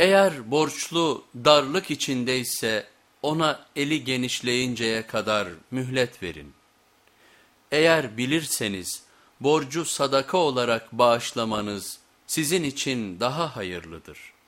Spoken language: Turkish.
Eğer borçlu darlık içindeyse ona eli genişleyinceye kadar mühlet verin. Eğer bilirseniz borcu sadaka olarak bağışlamanız sizin için daha hayırlıdır.''